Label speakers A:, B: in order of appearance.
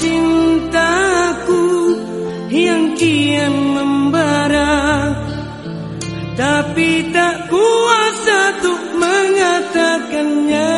A: cintaku yang kian membara. Tapi tak kuasa untuk mengatakannya.